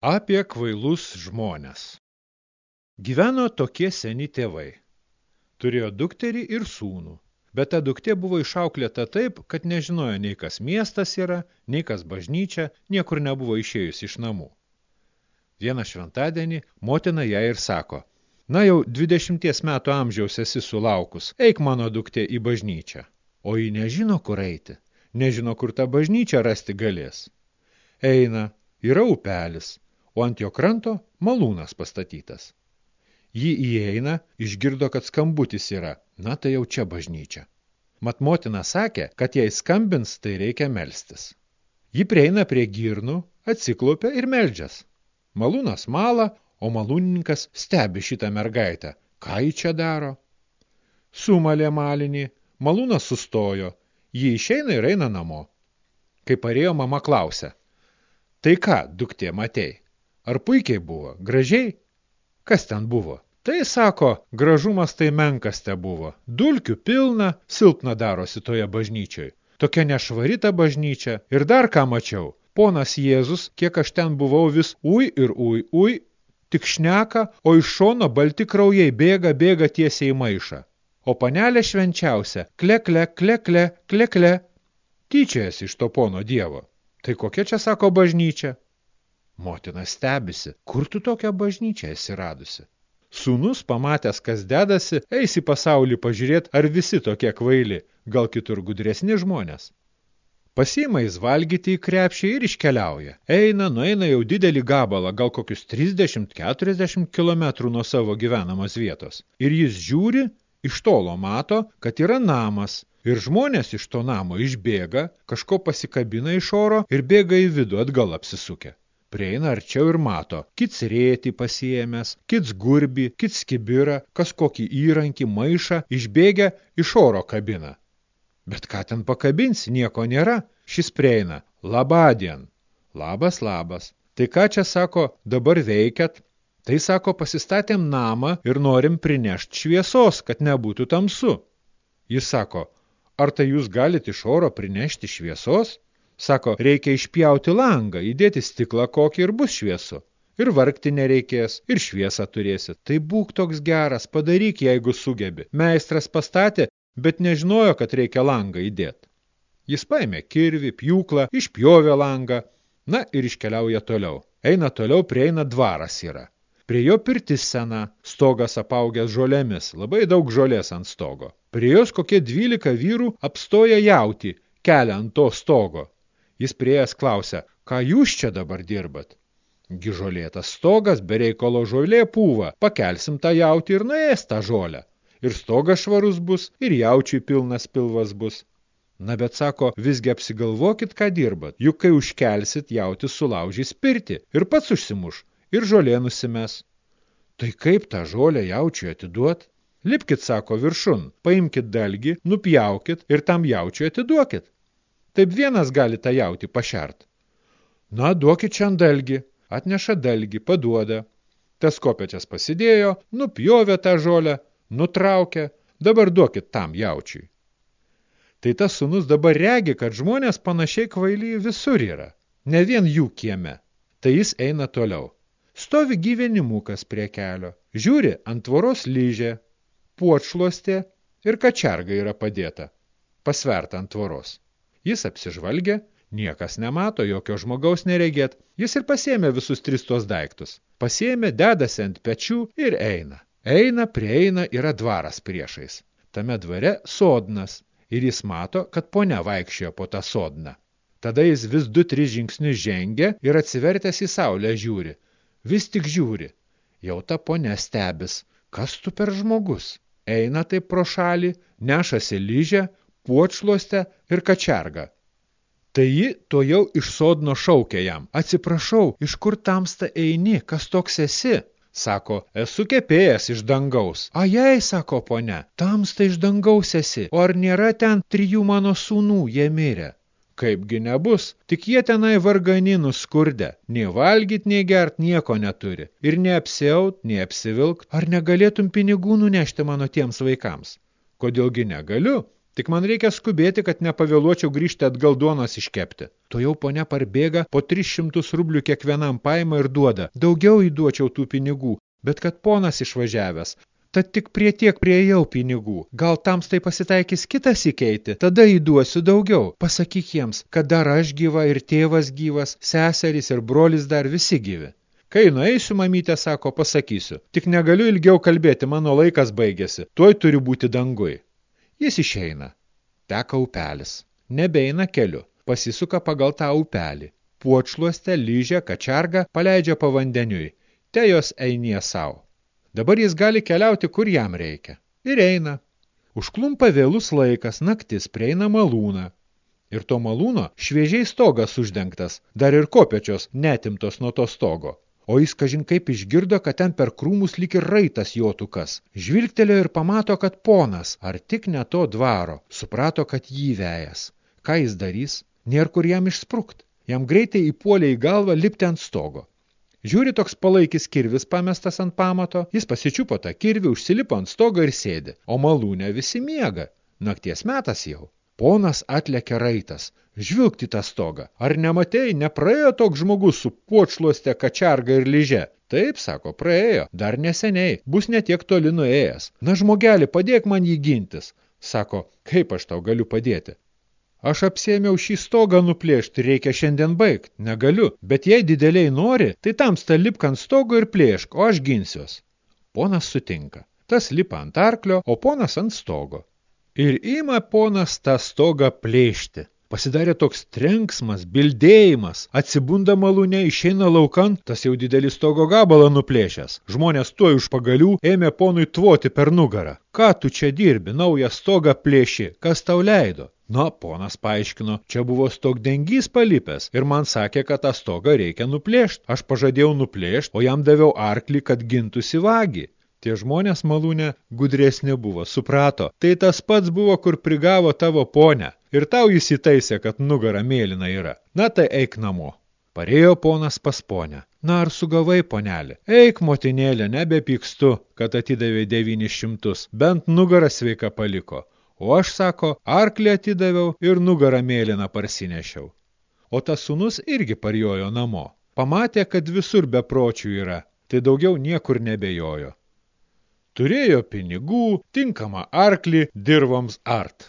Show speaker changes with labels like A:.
A: Apie kvailus žmonės. Gyveno tokie seni tėvai. Turėjo dukterį ir sūnų, bet ta duktė buvo išauklėta taip, kad nežinojo nei kas miestas yra, nei kas bažnyčia, niekur nebuvo išėjus iš namų. Vieną šventadienį motina ją ir sako, na jau dvidešimties metų amžiaus esi sulaukus, eik mano duktė į bažnyčią. O ji nežino, kur eiti, nežino, kur tą bažnyčią rasti galės. Eina, yra upelis, o ant jo kranto malūnas pastatytas. Jį įeina, išgirdo, kad skambutis yra, na tai jau čia bažnyčia. Mat motina sakė, kad jei skambins, tai reikia melstis. Ji prieina prie girnų, atsiklaupia ir meldžias. Malūnas mala, o malūnininkas stebi šitą mergaitę. Ką ji čia daro? Sumalė malinį, malūnas sustojo, ji išeina ir eina namo. Kai parėjo, mama klausia. Tai ką, duktė, matei? Ar puikiai buvo? Gražiai? Kas ten buvo? Tai sako, gražumas tai menkas te buvo. Dulkių pilna, silpna darosi toje bažnyčioj. Tokia nešvari ta bažnyčia. Ir dar ką mačiau. Ponas Jėzus, kiek aš ten buvau vis ui ir ui, ui, tik šneka, o iš šono balti kraujai bėga, bėga tiesiai į maišą. O panelė švenčiausia, kle, kle, kle, kle, kle, kle, tyčias iš to pono dievo. Tai kokia čia sako bažnyčia? Motina stebisi, kur tu tokią bažnyčią esi radusi? Sūnus, pamatęs, kas dedasi, eis į pasaulį pažiūrėti, ar visi tokie kvaili, gal kitur gudresni žmonės. Pasiima jis valgyti į krepšį ir iškeliauja. Eina, nueina jau didelį gabalą, gal kokius 30-40 km nuo savo gyvenamos vietos. Ir jis žiūri, iš tolo mato, kad yra namas. Ir žmonės iš to namo išbėga, kažko pasikabina iš oro ir bėga į vidų atgal apsisukę. Prieina arčiau ir mato, kits rėti pasiėmęs, kits gurbi, kits kibirą, kas kokį įrankį, maišą, išbėgia iš oro kabina. Bet ką ten pakabinsi, nieko nėra, šis prieina, labadien. Labas, labas. Tai ką čia sako, dabar veikiat? Tai sako, pasistatėm namą ir norim prinešti šviesos, kad nebūtų tamsu. Jis sako, ar tai jūs galite iš oro prinešti šviesos? Sako, reikia išpjauti langą, įdėti stiklą kokį ir bus šviesu. Ir vargti nereikės, ir šviesą turėsit. Tai būk toks geras, padaryk, jeigu sugebi. Meistras pastatė, bet nežinojo, kad reikia langą įdėti. Jis paėmė kirvį, pjūklą, išpjovė langą, na ir iškeliauja toliau. Eina toliau, prieina dvaras yra. Prie jo pirtis sena, stogas apaugęs žolėmis, labai daug žolės ant stogo. Prie jos kokie dvylika vyrų apstoja jauti, kelia ant to stogo. Jis priejas klausia, ką jūs čia dabar dirbat? Gižolėtas stogas, bereikalo žolė pūva, pakelsim tą jautį ir nuės tą žolę. Ir stogas švarus bus, ir jaučiui pilnas pilvas bus. Na bet sako, visgi apsigalvokit, ką dirbat, juk kai užkelsit, jautis sulaužys pirti ir pats užsimuš, ir žolė nusimes. Tai kaip tą žolę jaučiui atiduot? Lipkit, sako, viršun, paimkit dalgį, nupjaukit ir tam jaučiui atiduokit. Taip vienas gali tą jauti pašert. Na, duokit čia dalgį, atneša dalgį, paduoda. Tas kopečias pasidėjo, nupjovė tą žolę, nutraukė, dabar duokit tam jaučiui. Tai tas sunus dabar regi, kad žmonės panašiai kvaily visur yra, ne vien jų kieme. Tai jis eina toliau. Stovi gyvenimukas prie kelio, žiūri ant tvoros lyžė, puočlostė ir kačerga yra padėta, pasverta ant tvoros. Jis apsižvalgė, niekas nemato, jokio žmogaus neregėt. Jis ir pasėmė visus tris tuos daiktus. Pasėmė, dedasi ant pečių ir eina. Eina, prieina, yra dvaras priešais. Tame dvare sodnas ir jis mato, kad ponia vaikščiojo po tą sodną. Tada jis vis du, tris žingsnius žengia ir atsivertęs į saulę žiūri. Vis tik žiūri. Jau ta ponia stebis. Kas tu per žmogus? Eina taip pro šalį, nešasi lyžę, puočluostę ir kačergą. Tai ji to jau iš sodno šaukė jam. Atsiprašau, iš kur tamsta eini, kas toks esi? Sako, esu kepėjęs iš dangaus. A jei, sako ponia, tamsta iš dangaus esi, o ar nėra ten trijų mano sūnų, jie mirė? Kaipgi nebus, tik jie tenai vargani nuskurdę, nei valgyt, nei gert nieko neturi, ir nei apsiaut, nei apsivilkt, ar negalėtum pinigų nunešti mano tiems vaikams? Kodėlgi negaliu? Tik man reikia skubėti, kad nepavėluočiau grįžti atgal duonos iškepti. To jau ponia parbėga, po 300 rublių kiekvienam paima ir duoda. Daugiau įduočiau tų pinigų, bet kad ponas išvažiavęs. Tad tik prie tiek prieėjau pinigų. Gal tams tai pasitaikys kitas įkeiti, tada įduosiu daugiau. Pasakyk jiems, kad dar aš gyva ir tėvas gyvas, seserys ir brolis dar visi gyvi. Kai nueisiu, mamytė sako, pasakysiu. Tik negaliu ilgiau kalbėti, mano laikas baigėsi. Tuoj turi būti dangui. Jis išeina. Teka upelis. Nebeina keliu. Pasisuka pagal tą upelį. Puočluoste lyžę kačargą paleidžia pavandeniui. Te jos einie savo. Dabar jis gali keliauti, kur jam reikia. Ir eina. Užklumpa vėlus laikas, naktis prieina malūną. Ir to malūno šviežiai stogas uždengtas, dar ir kopečios netimtos nuo to stogo. O jis kažin kaip išgirdo, kad ten per krūmus lyg ir raitas jotukas. Žvilgtelėjo ir pamato, kad ponas, ar tik ne to dvaro, suprato, kad jį vejas. Ką jis darys? Nėr kur jam išsprukt. Jam greitai įpuolė į galvą lipti ant stogo. Žiūri toks palaikis kirvis pamestas ant pamato, jis pasičiupo tą kirvį, užsilipo ant stogo ir sėdi, o malūne visi miega. Nakties metas jau. Ponas atlekė raitas. Žvilgti tą stogą. Ar nematei, nepraėjo toks žmogus su puočluoste kačarga ir lyže? Taip, sako, praėjo. Dar neseniai. Bus netiek toli nuėjęs. Na, žmogelį, padėk man jį gintis. Sako, kaip aš tau galiu padėti? Aš apsėmiau šį stogą nuplėšti, reikia šiandien baigt. Negaliu, bet jei dideliai nori, tai tamsta lipk ant stogo ir plėšk, o aš ginsiuos. Ponas sutinka. Tas lipa ant arklio, o ponas ant stogo. Ir ima ponas tą stogą plėšti. Pasidarė toks trenksmas, bildėjimas, atsibunda malūne, išeina laukan, tas jau didelį stogo gabalą nuplėšęs. Žmonės tuoj už pagalių ėmė ponui tvoti per nugarą. Ką tu čia dirbi, naują stogą plėši, kas tau leido? Na, ponas paaiškino, čia buvo stogdengys palipęs ir man sakė, kad tą stogą reikia nuplėšti. Aš pažadėjau nuplėšti, o jam daviau arklį, kad gintųsi vagį. Tie žmonės malūne gudresni buvo, suprato. Tai tas pats buvo, kur prigavo tavo ponę. Ir tau jis įtaisė, kad nugara mėlyna yra. Na tai eik namo. Parėjo ponas pas ponę. Na ar sugavai, ponelė? Eik, motinėlė, nebepykstu, kad atidavė devynis šimtus. Bent nugarą sveika paliko. O aš, sako, arklį atidaviau ir nugarą mėlyną parsinešiau. O tas sunus irgi parjojo namo. Pamatė, kad visur bepročių yra, tai daugiau niekur nebejojo turėjo pinigų, tinkamą arklį dirvoms art.